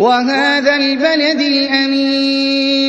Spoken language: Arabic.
وهذا البلد الأمين.